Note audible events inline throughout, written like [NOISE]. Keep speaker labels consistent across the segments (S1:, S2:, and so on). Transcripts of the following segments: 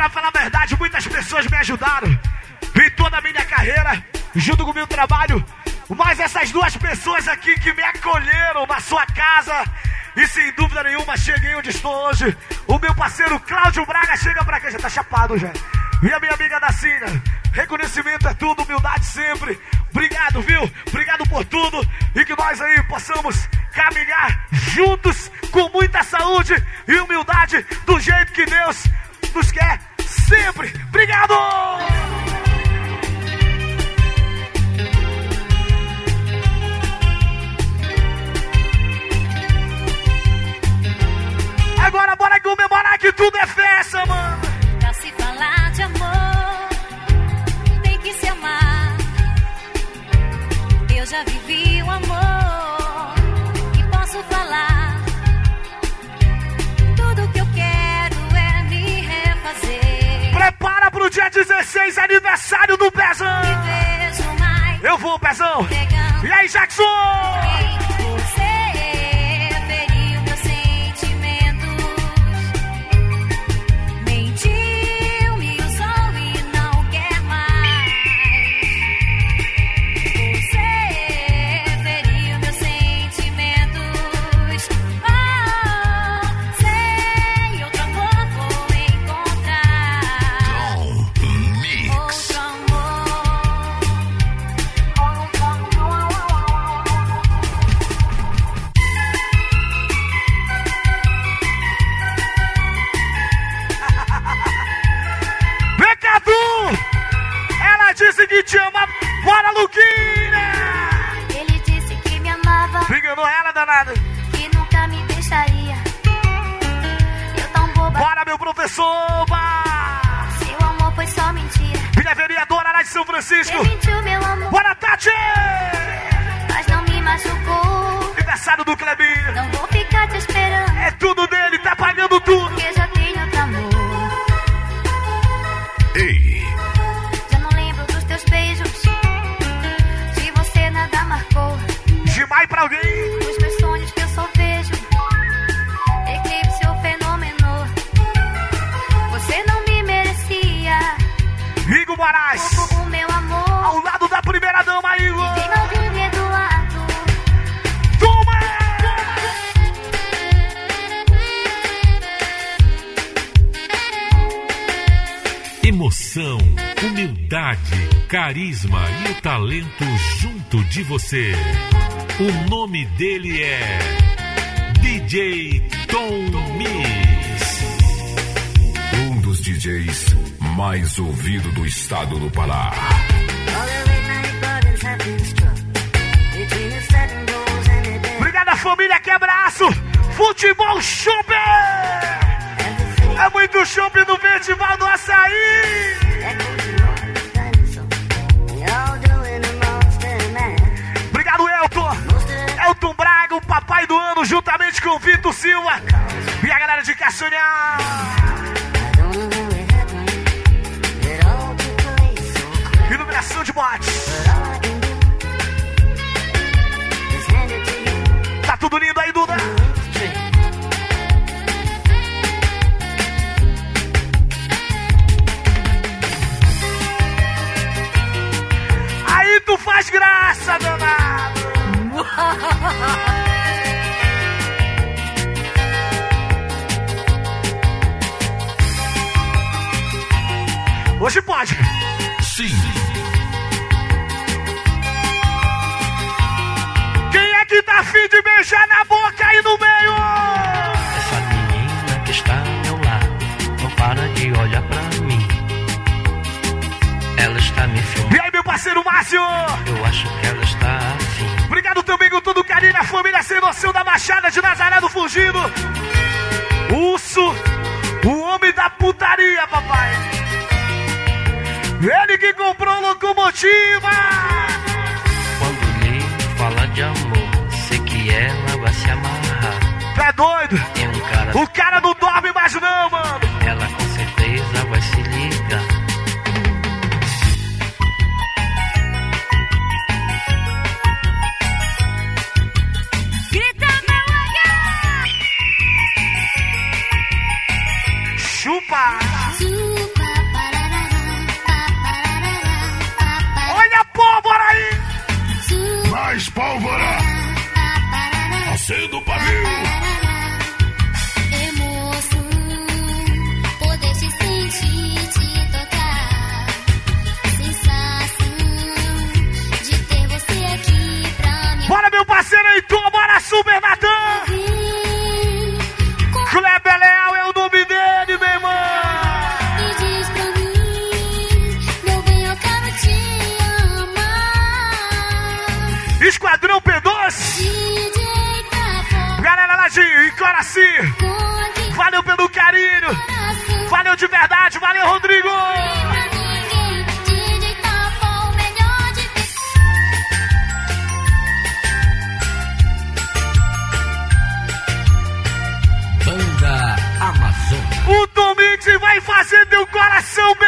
S1: pra falar a verdade, muitas pessoas me ajudaram em toda a minha carreira, junto com o meu trabalho. Mas essas duas pessoas aqui que me acolheram na sua casa e sem dúvida nenhuma cheguei onde estou hoje. O meu parceiro Cláudio Braga chega pra cá, já tá chapado já. E a minha amiga Dacina. Reconhecimento é tudo, humildade sempre. Obrigado, viu? Obrigado por tudo. E que nós aí possamos caminhar juntos com muita saúde e humildade do jeito que Deus nos quer sempre. Obrigado! Agora bora comemorar que tudo é festa, mano.
S2: Pra se falar de amor, tem que se amar. Eu já vivi o amor
S1: pro dia 16, aniversário do Pezão. Eu vou, Pezão. E aí, Jackson?
S3: Carisma e o talento junto de você. O nome dele é DJ Tom Mix.
S4: Um dos DJs mais ouvido do estado do Pará.
S1: Obrigado, família, que abraço! Futebol Chope! É muito chope no festival do açaí! Papai do ano, juntamente com o Vitor Silva e a galera de Caçunhal! Iluminação de botes! Tá tudo lindo aí, Duda? Aí tu faz graça, danado! [LAUGHS] Hoje pode!
S4: Sim,
S1: Quem é que tá afim de beijar na boca aí no meio?
S5: Essa menina que está ao meu lado não para de olhar pra mim. Ela está me filmando,
S1: E aí, meu parceiro Márcio?
S5: eu acho que ela está afim.
S1: Obrigado também com todo o carinho da família sem noção da Baixada de Nazaré do Fugido. Que comprou locomotiva.
S5: Quando lhe fala de amor, sei que ela vai se amarrar.
S1: Tu é doido?
S5: Tem um cara,
S1: O cara não dorme mais não, mano. Super Natan! Teu coração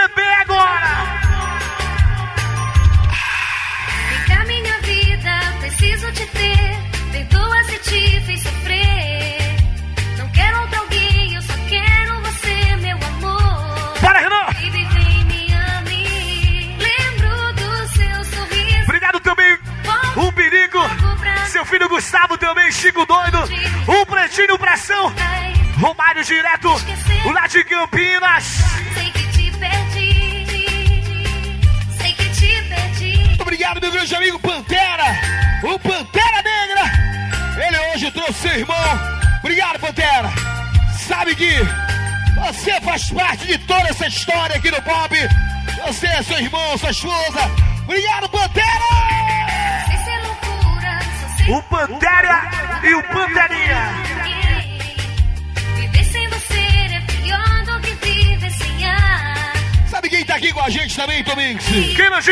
S6: sua esposa. Obrigado, Pantera!
S1: O Pantera e o Panterinha.
S6: Sabe quem tá aqui com a gente também, Tomix?
S1: Quem?
S2: Lembro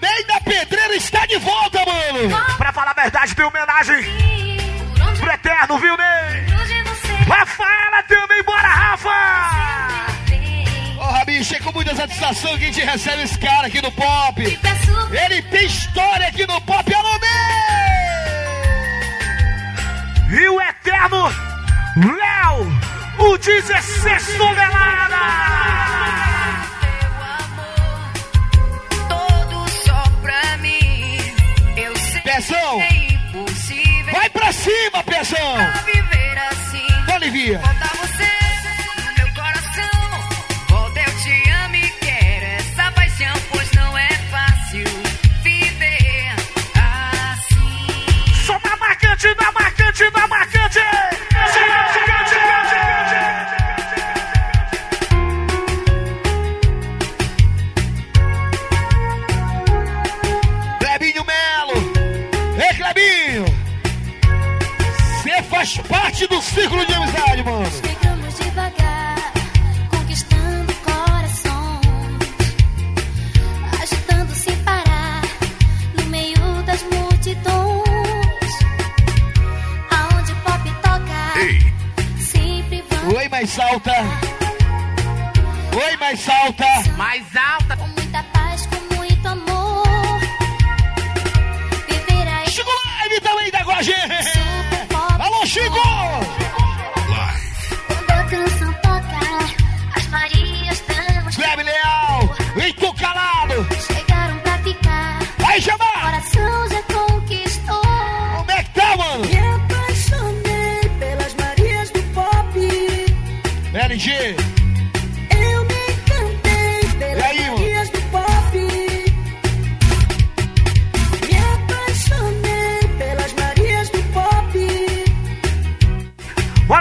S6: Ney da Pedreira está de volta, mano!
S1: Pra falar a verdade, tem homenagem pro Eterno, viu,
S6: satisfação que a gente recebe esse cara aqui no Pop. Ele tem história aqui no Pop, alô, Ney!
S1: E o Eterno, Léo, o 16 tonelada!
S7: todo só pra mim. Eu sei
S6: Pezão, vai pra cima, Pezão!
S7: assim.
S6: Olivia, círculo de amizade, mano!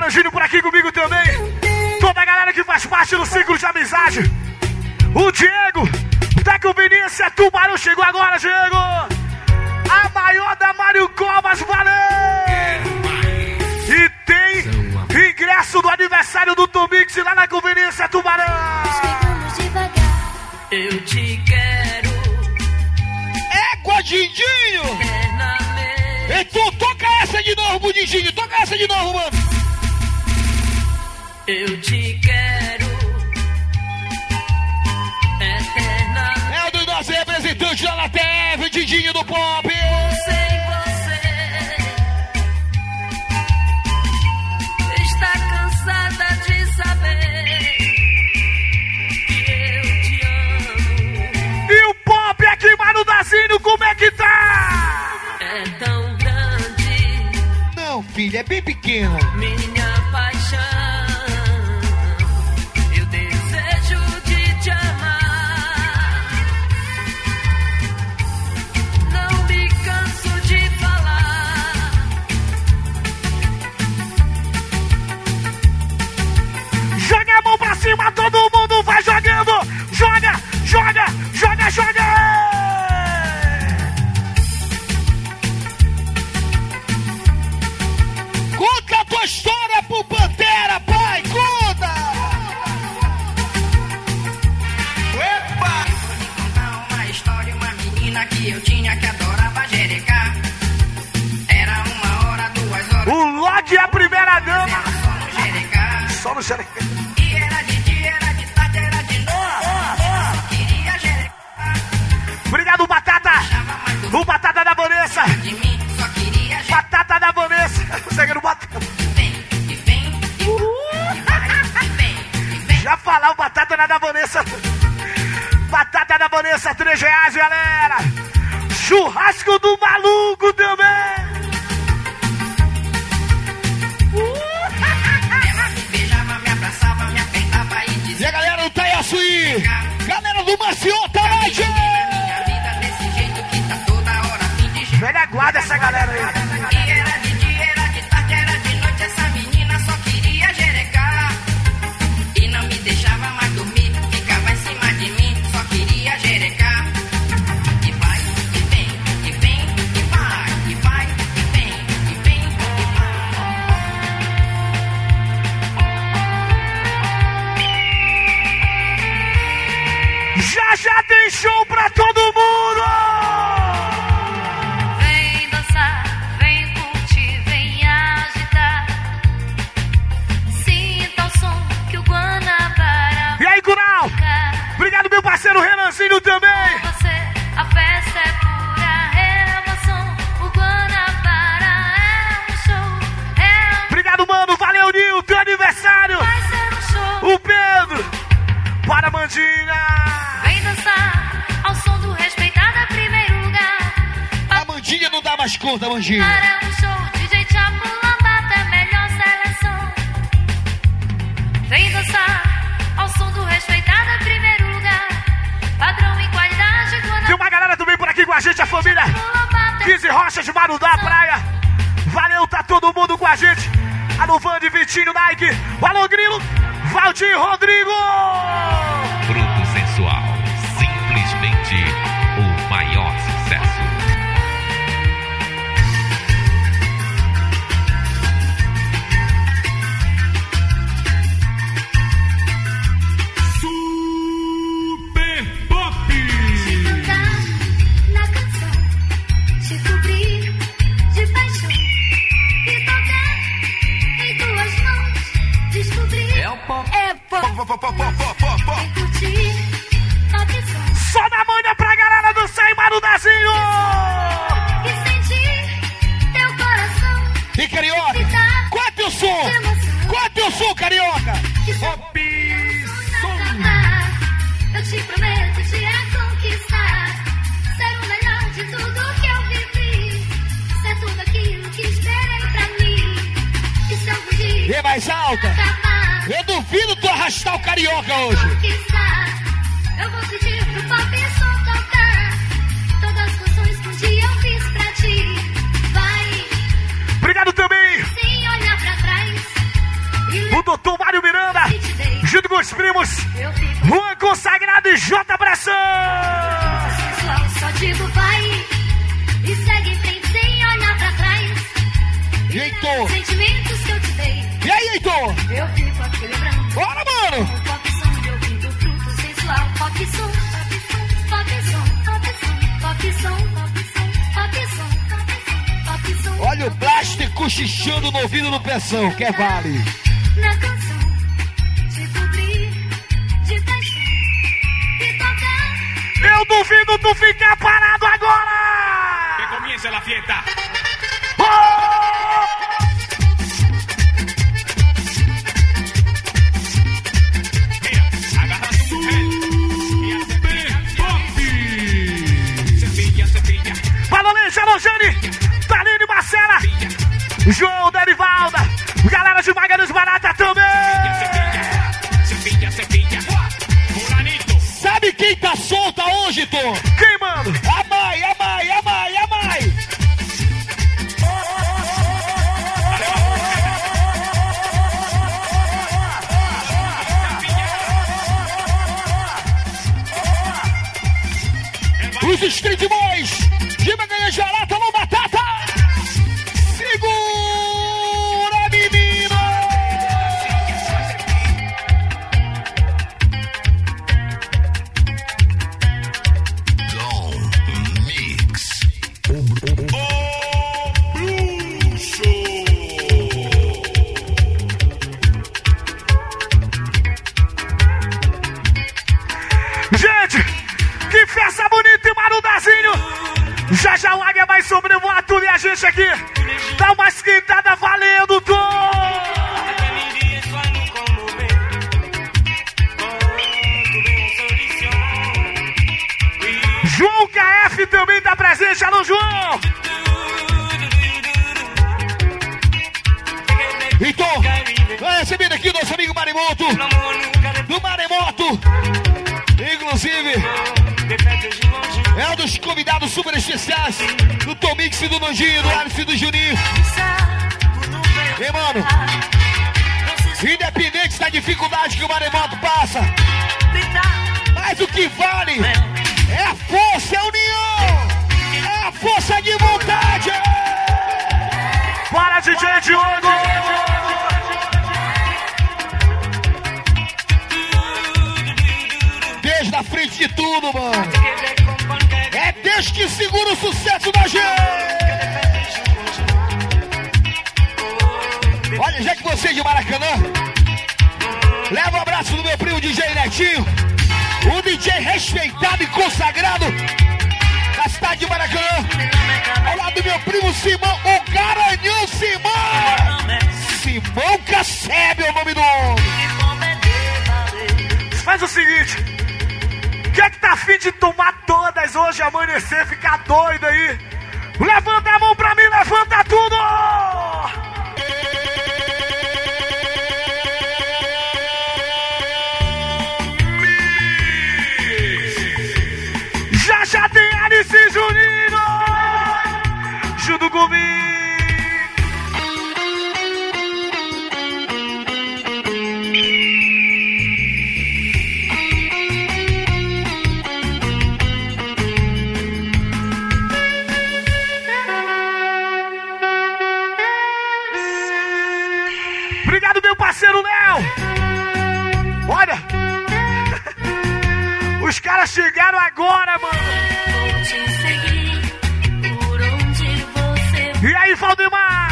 S1: Júnior, por aqui comigo também! Toda a galera que faz parte do ciclo de amizade! O Diego, da conveniência Tubarão, chegou agora, Diego! A maior da Mário Covas, valeu! E tem ingresso do aniversário do Tomix lá na conveniência Tubarão!
S7: Eu te quero
S6: Égua, Dindinho!
S7: eternamente.
S6: Heitor, toca essa de novo, Dindinho! Toca essa de novo, mano!
S7: Eu te quero. É,
S6: é, Eterna. É do nosso representante da Latev, Didinho do Pop.
S7: Sem você. Está cansada de saber.
S6: que eu te amo.
S7: E o Pop aqui, Mano Dazinho, como é que tá? É tão
S1: grande. Não, filha, é bem pequeno. Minha cima, todo mundo vai jogando. Joga, joga, joga, joga.
S6: Conta a tua história pro Pantera,
S1: também.
S2: Você, a festa é pura emoção. O Guanabara é um show, é um...
S1: Obrigado, mano. Valeu, Nil. Teu aniversário.
S2: um.
S1: O Pedro. Para, Mandinha.
S2: Vem dançar ao som do respeitado é primeiro lugar.
S6: A Mandinha não dá mais conta, Mandinha.
S2: Para um show,
S1: a gente, a família. 15 Rochas de Marudá, praia. Valeu, tá todo mundo com a gente. Alô, Vande, Vitinho, Nike. Alô, Grilo. Valdir Rodrigo. Só na manha pra galera do Sem Marudazinho.
S2: e sentir teu coração
S6: E Carioca, é teu som? é teu som, Carioca?
S2: Amar, eu te prometo te conquistar, ser o melhor de tudo que eu vivi, ser tudo aquilo que esperei pra mim. E se algum dia
S6: E mais alta. Duvido tu arrastar o Carioca hoje.
S2: conquistar, eu vou pedir pro pop som tocar todas as canções que um dia eu fiz pra ti. Vai
S1: Obrigado também.
S2: sem olhar pra trás
S1: O doutor Mário Miranda.
S2: que te dei.
S1: Junto com os primos. Juan Consagrado e J Pressão.
S2: sensual, só digo vai e segue em frente sem olhar pra trás.
S6: E Heitor?
S2: Sentimentos que eu te dei,
S6: direito!
S2: Eu fico aqui lembrando.
S6: Bora, mano!
S2: O pop som de fruto sensual. Pop som, pop som, pop som, pop som, pop som, pop som, pop som.
S6: Olha o plástico cochichando no ouvido do pressão, que é vale.
S2: Na canção, cobrir de tocar.
S1: Eu duvido tu ficar parado agora!
S8: Que comience a fiesta!
S1: Oh!
S8: Jane, Taline Marcela, João Derivalda,
S1: galera de Magalhães Barata também. Sabe
S6: quem tá solta hoje, Tom?
S1: Quem, mano?
S6: A mãe, a mãe, a mãe, a mãe. Os street boys! de
S1: tudo,
S6: mano. É Deus que segura o sucesso da gente. Olha, já que você é de Maracanã, leva o um abraço do meu primo DJ Netinho, o DJ respeitado e consagrado da cidade de Maracanã. Ao lado do meu primo Simão, o Garanhão Simão. Simão Cassebe é o nome do homem.
S1: Faz o seguinte. Quem é que tá afim de tomar todas hoje, amanhecer, ficar doido aí? Levanta a mão pra mim, levanta tudo! Os caras chegaram agora, mano.
S2: Vou te seguir por onde você...
S1: E aí, Valdemar?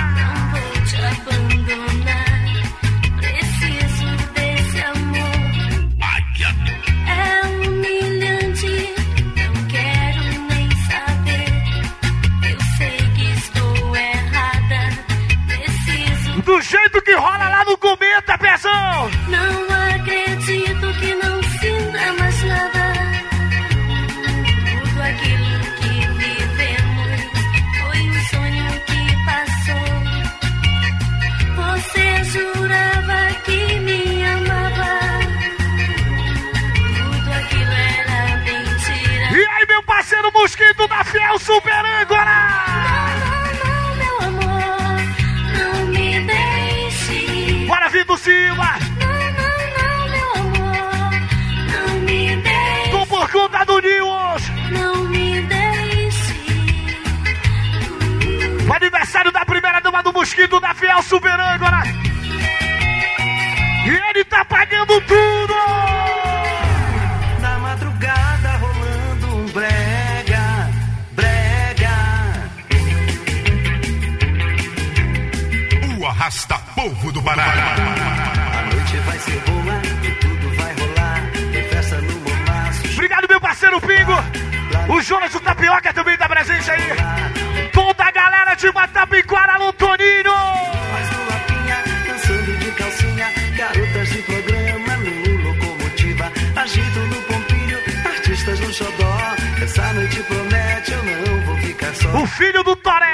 S1: filho do Tarek.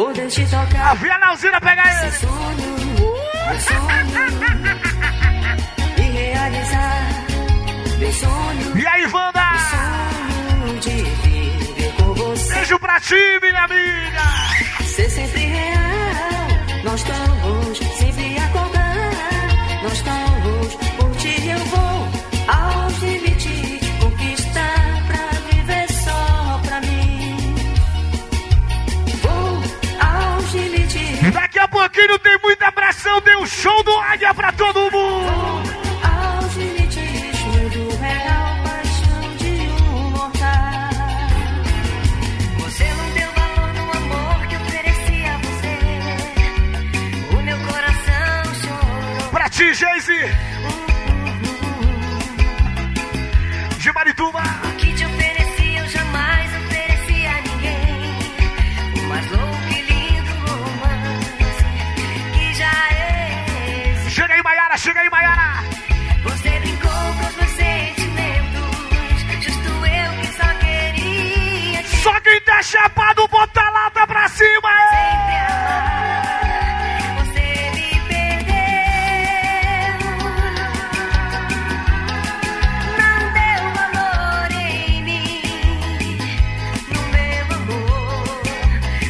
S9: Poder te tocar.
S1: A Via Nauzina pega ele.
S9: Sonho, meu sonho. E realizar meu sonho.
S1: E aí, Wanda?
S9: Sonho de viver com você.
S1: Beijo pra ti, minha amiga.
S9: Ser sempre
S1: Tem um show do Águia pra todo mundo.
S9: Aos limites, mundo
S1: tá chapado, bota a lata pra cima. é.
S9: amar. Você me perdeu. Não deu valor em mim. No meu amor.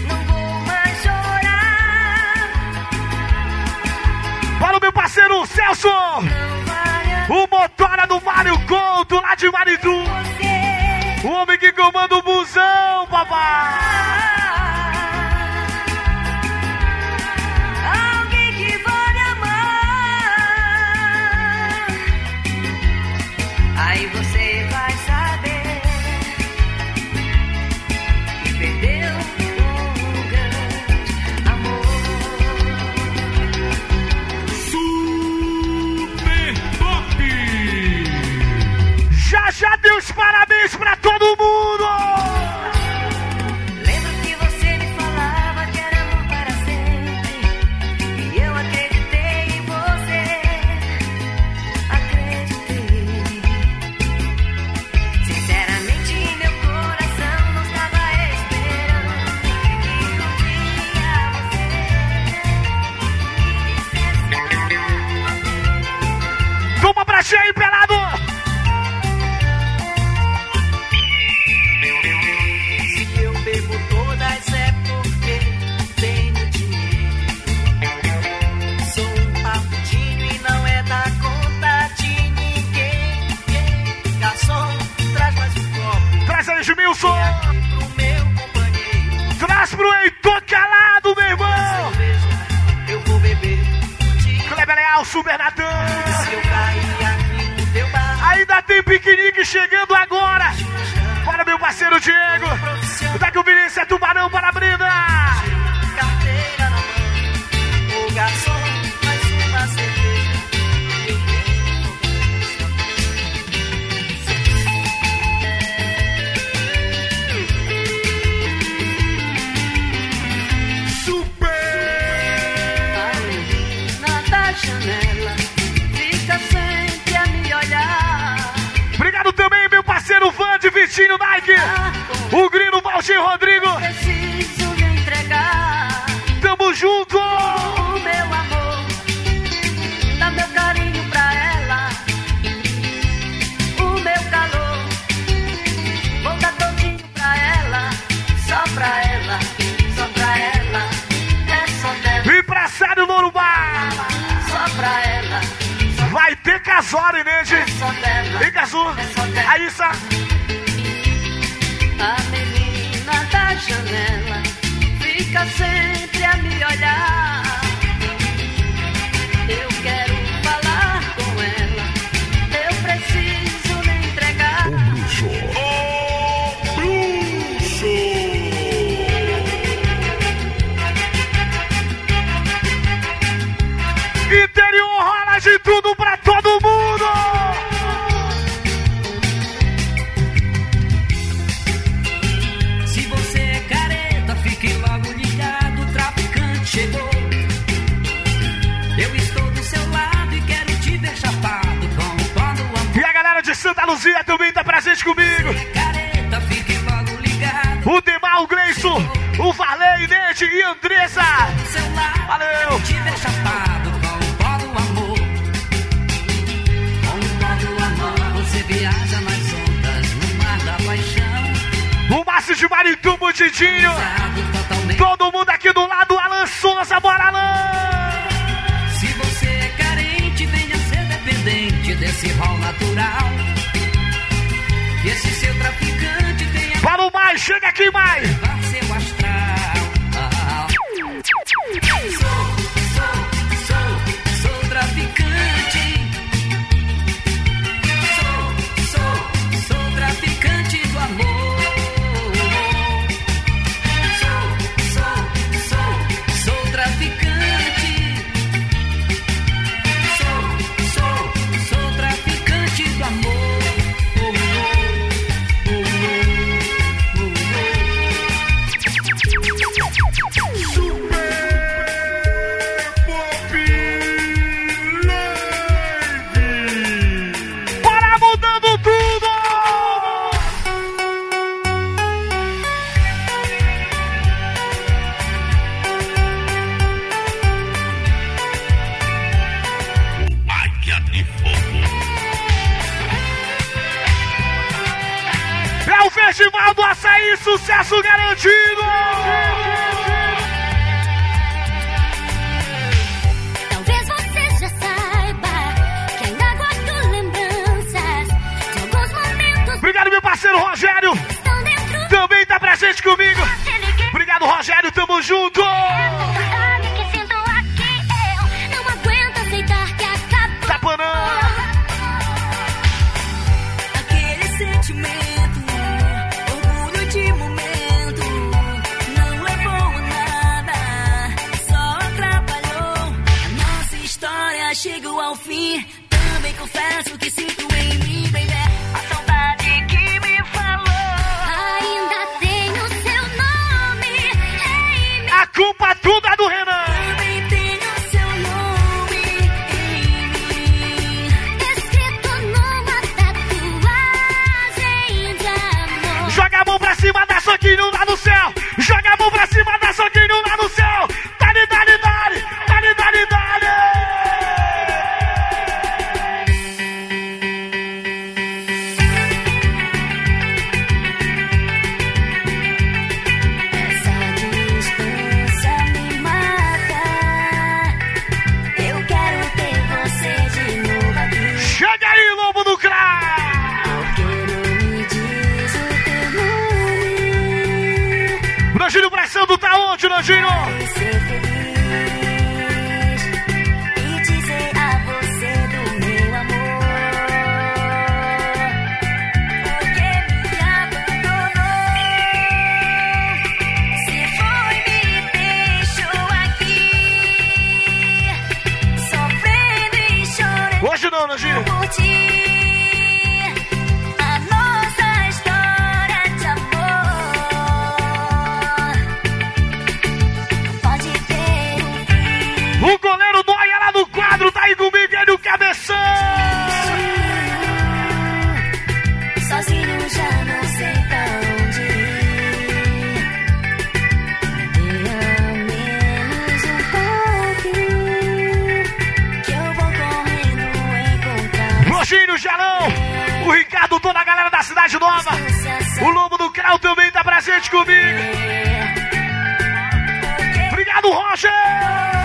S9: Não vou mais chorar.
S1: Fala meu parceiro Celso. O motora do Mário Couto, lá de Maritu. Comanda o busão, papai.
S9: Alguém que vale amar. Aí você vai saber que perdeu grande amor.
S8: Super Pop!
S1: Já já deu os parabéns pra todo O Grino Valdir Rodrigo.
S9: Preciso lhe entregar
S1: Tamo junto.
S9: o meu amor, dá meu carinho pra ela, o meu calor. Vou dar todinho pra ela, só pra ela, só pra ela, é só dela,
S1: Empresário Lorubá.
S9: só pra ela,
S1: Vai ter casório, Inês.
S9: é só dela.
S1: Hein, Cazu? Raíssa.
S9: A janela fica sempre a me olhar. Eu quero falar com ela, eu preciso lhe entregar.
S1: Interior rola de tudo pra
S9: Luzia também tá presente comigo. O Demar, o Gleison, o Valei, Neide e Andressa. Valeu.
S1: O
S9: Márcio de Marituba, o Todo mundo. chega aqui mais! gente comigo. Obrigado, Roger!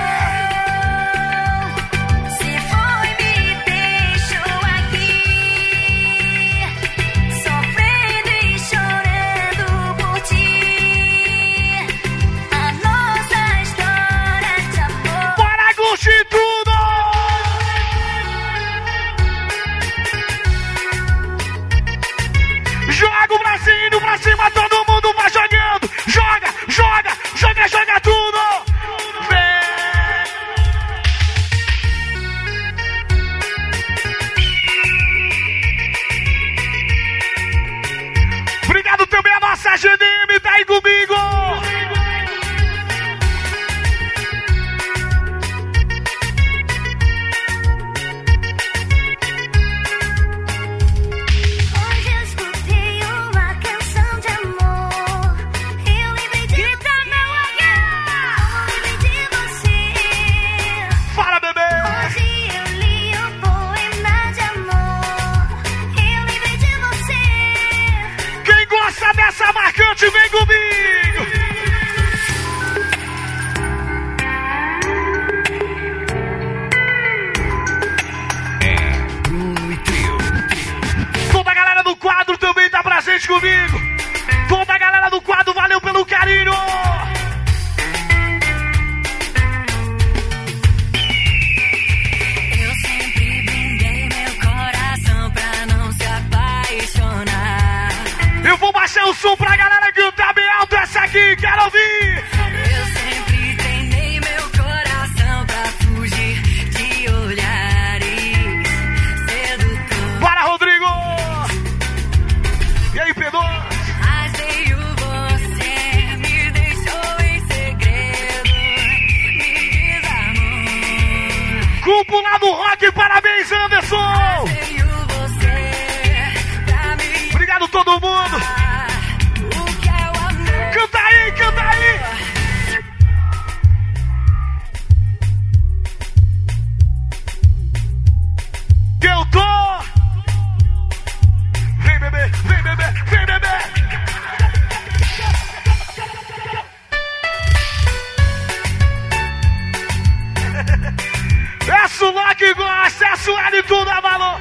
S1: lá igual gosta, é sua Wellington da Valor.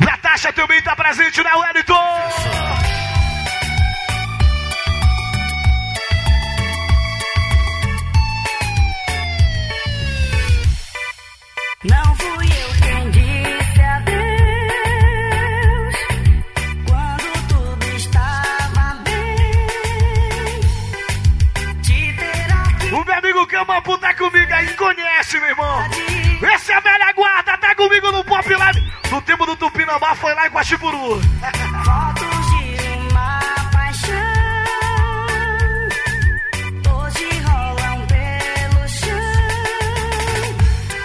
S1: Natasha também tá presente, né, Wellington?
S9: Não fui eu quem disse a Deus quando tudo estava bem. Te terá que...
S1: O meu amigo Cama Puta tá comigo aí, conhece, meu irmão. Esse é Comigo no Pop Live. No tempo do Tupinambá foi lá em
S9: Guaxiburu.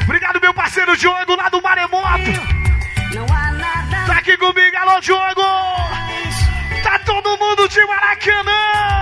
S1: Obrigado, meu parceiro Diogo, lá do Maremoto. Tá aqui comigo, alô, Diogo. Tá todo mundo de Maracanã.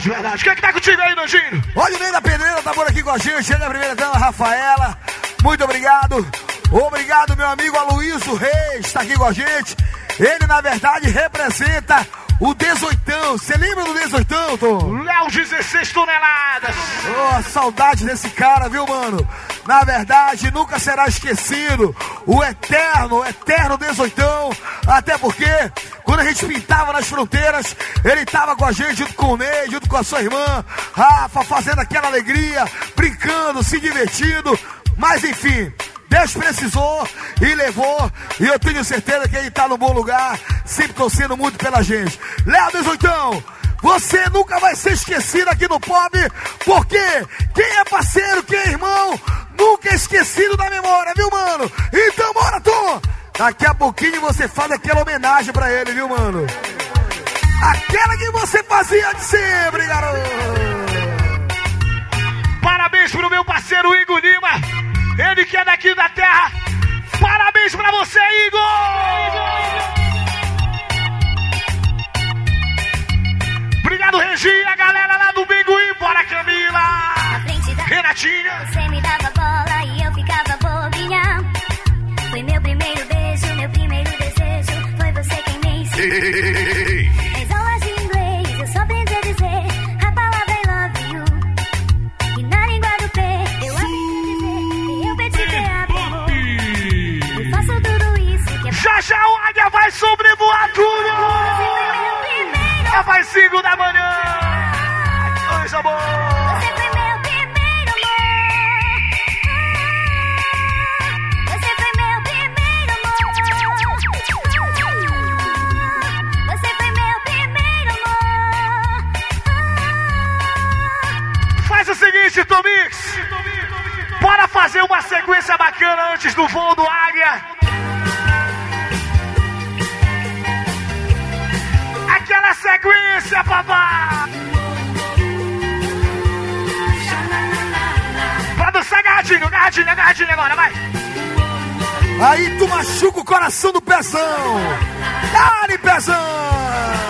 S1: Verdade, verdade. Quem é que tá contigo aí, Danjinho?
S6: Olha o Ney da Pedreira, tá por aqui com a gente. Ele é a primeira dama, Rafaela. Muito obrigado. Obrigado, meu amigo Aloysio Reis, tá aqui com a gente. Ele, na verdade, representa o 18. Você lembra do 18, Tom?
S1: Léo, 16 toneladas.
S6: Oh, saudade desse cara, viu, mano? Na verdade, nunca será esquecido. O eterno, o eterno 18. Até porque, quando a gente pintava nas fronteiras, ele tava com a gente, junto com o Ney, junto com a sua irmã, Rafa, fazendo aquela alegria, brincando, se divertindo. Mas enfim, Deus precisou e levou. E eu tenho certeza que ele tá no bom lugar, sempre torcendo muito pela gente. Léo 18. Você nunca vai ser esquecido aqui no Pop, porque quem é parceiro, quem é irmão, nunca é esquecido da memória, viu, mano? Então, bora, Tom! Daqui a pouquinho você faz aquela homenagem pra ele, viu, mano? Aquela que você fazia de sempre, garoto!
S1: Parabéns pro meu parceiro Igor Lima. Ele que é daqui da terra. Parabéns pra você, Igor! Obrigado, Regia, galera lá do Binguim. Bora, Camila! Renatinha.
S2: Você me dava bola e eu ficava bobinha. Aulas de inglês, eu só aprendi a dizer a palavra I love you. E na língua do P, eu aprendi a dizer que eu pedi PA primor. Eu faço tudo isso que é
S1: Já já o Águia vai sobrevoar tudo! Já vai 5 da manhã! Coisa boa! Seguinte, Tomix. Bora fazer uma sequência bacana antes do voo do Águia. Aquela sequência, papá. Pra dançar agarradinho, agarradinho agora, vai.
S6: Aí tu machuca o coração do pezão! Dale, pezão!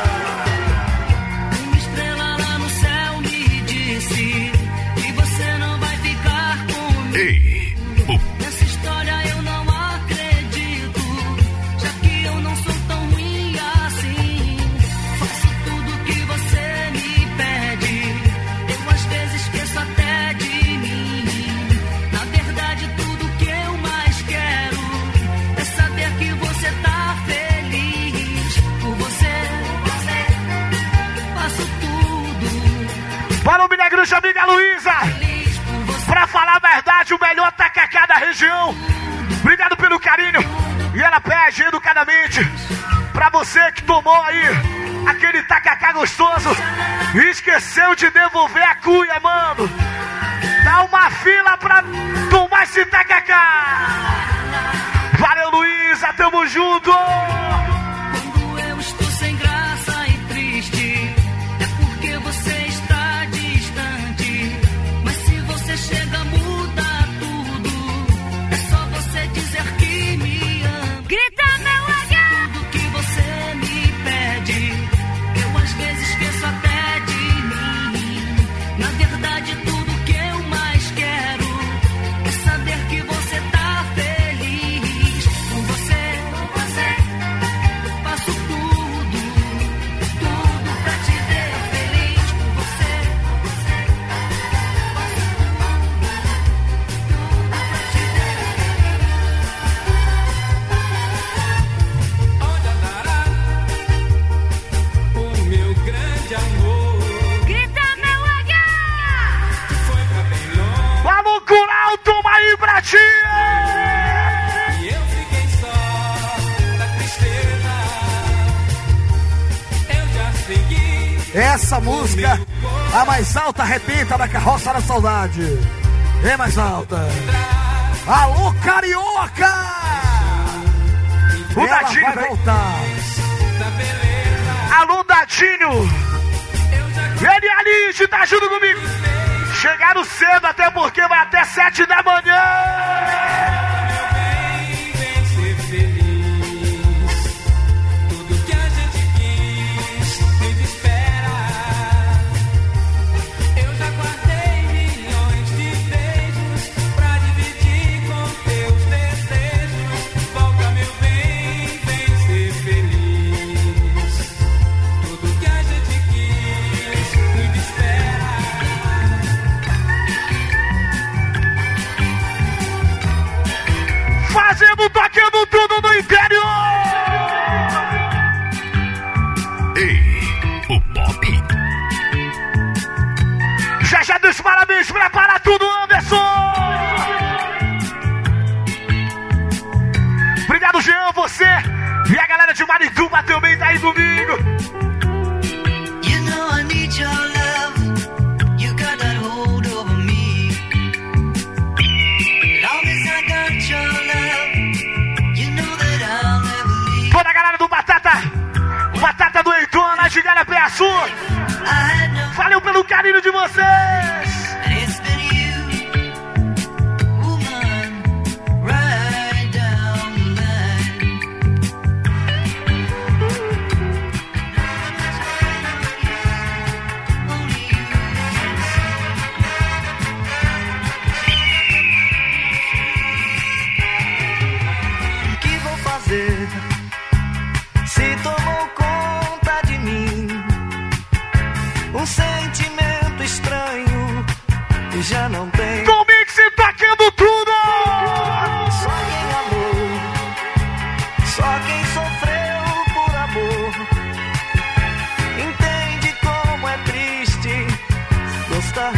S1: Para o Minegruxa, amiga Luísa. Pra falar a verdade, o melhor tacacá da região. Obrigado pelo carinho. E ela pede educadamente pra você que tomou aí aquele tacacá gostoso e esqueceu de devolver a cuia, mano. Dá uma fila pra tomar esse tacacá. Valeu, Luísa, tamo junto. cidade. Mais alta. Alô, Carioca! O
S10: Ela
S1: Dadinho,
S10: vai
S1: voltar. Alô, Dadinho! Ele ali, tá junto comigo. Chegaram cedo, até porque vai até sete da manhã.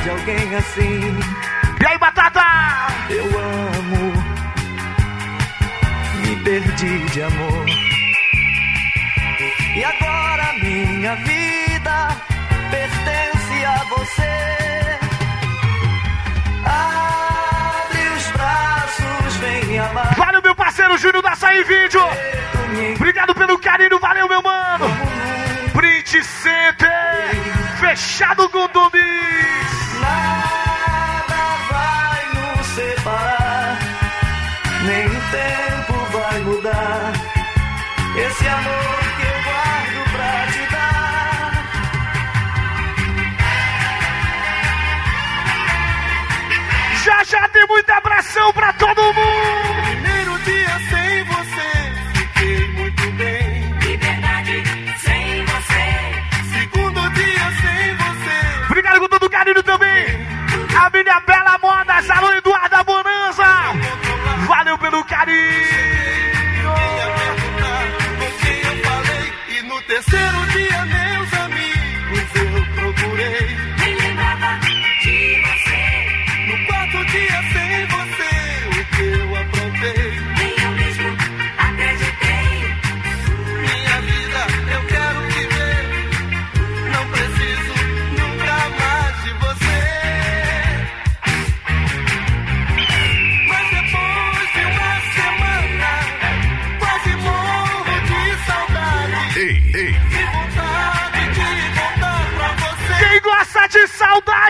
S10: de
S11: alguém assim.
S1: E aí, batata?
S11: Eu amo, me perdi de amor. E agora minha vida pertence a você. Abre os braços, vem me amar.
S1: Valeu, meu parceiro Júnior da Saí Vídeo. Obrigado pelo carinho, valeu, meu mano. Print Center fechado com o Domingo. e muito abração pra todo mundo.
S10: Primeiro dia sem você, fiquei muito bem. Liberdade sem você. Segundo dia sem você.
S1: Obrigado com todo carinho também. A minha bela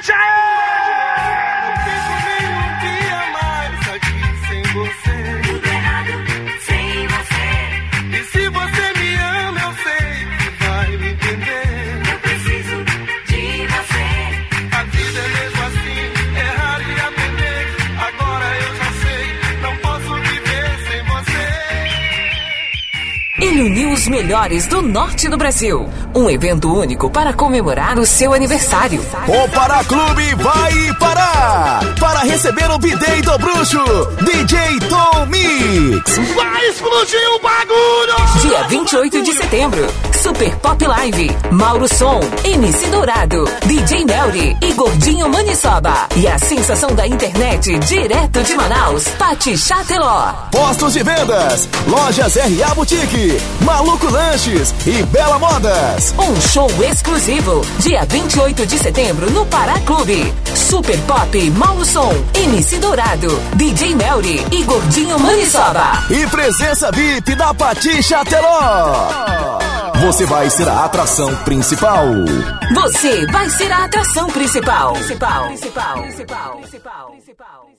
S12: Wow. os melhores do norte do Brasil. Um evento único para comemorar o seu aniversário.
S13: O Pará Clube vai parar para receber o bidei do bruxo, DJ Tom Mix.
S1: Vai explodir o bagulho!
S12: Dia 28 de setembro. Super Pop Live, Mauro Som, MC Dourado, DJ Melry e Gordinho Maniçoba. E a sensação da internet, direto de Manaus, Pati Chateló.
S13: Postos de vendas, lojas RA Boutique, Maluco Lanches e Bela Modas.
S12: Um show exclusivo, dia 28 de setembro no Pará Clube. Super Pop, Mauro Som, MC Dourado, DJ Melry e Gordinho Maniçoba.
S13: E presença VIP da Pati Chateló. Você vai ser a atração principal.
S12: Você vai ser a atração principal. Principal, principal, principal, principal, principal.